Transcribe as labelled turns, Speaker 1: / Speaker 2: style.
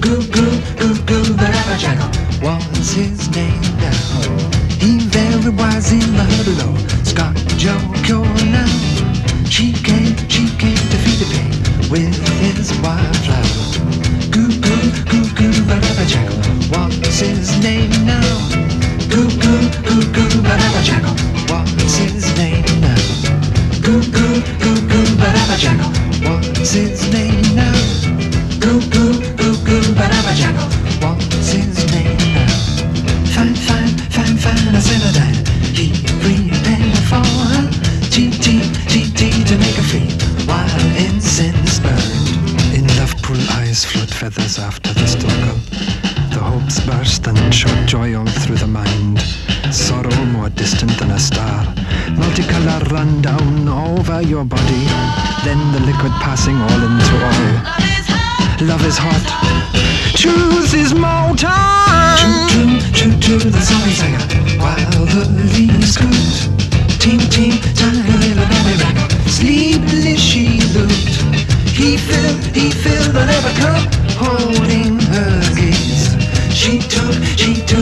Speaker 1: Goo goo goo goo the rubber jackal. What's his name now? He very wise in the below. Scott Joe now. She came, she came to feed the pain with his wildflower. Goo goo goo goo the rubber jackal. What's his name now? Goo goo goo goo the rubber jackal. What's his name now? Goo goo goo goo the rubber jackal. What's his name after the struggle. The hopes burst and shot joy all through the mind. Sorrow more distant than a star. Multicolour run down over your body. Then the liquid passing all into all. Love is hot. Truth is molten. True, true, true, true, the song singer. While the leaves scoot. Ting, ting, tiny baby raggle. Sleepily she looked. He filled, he filled the liver cup, holding her gaze. She took, she took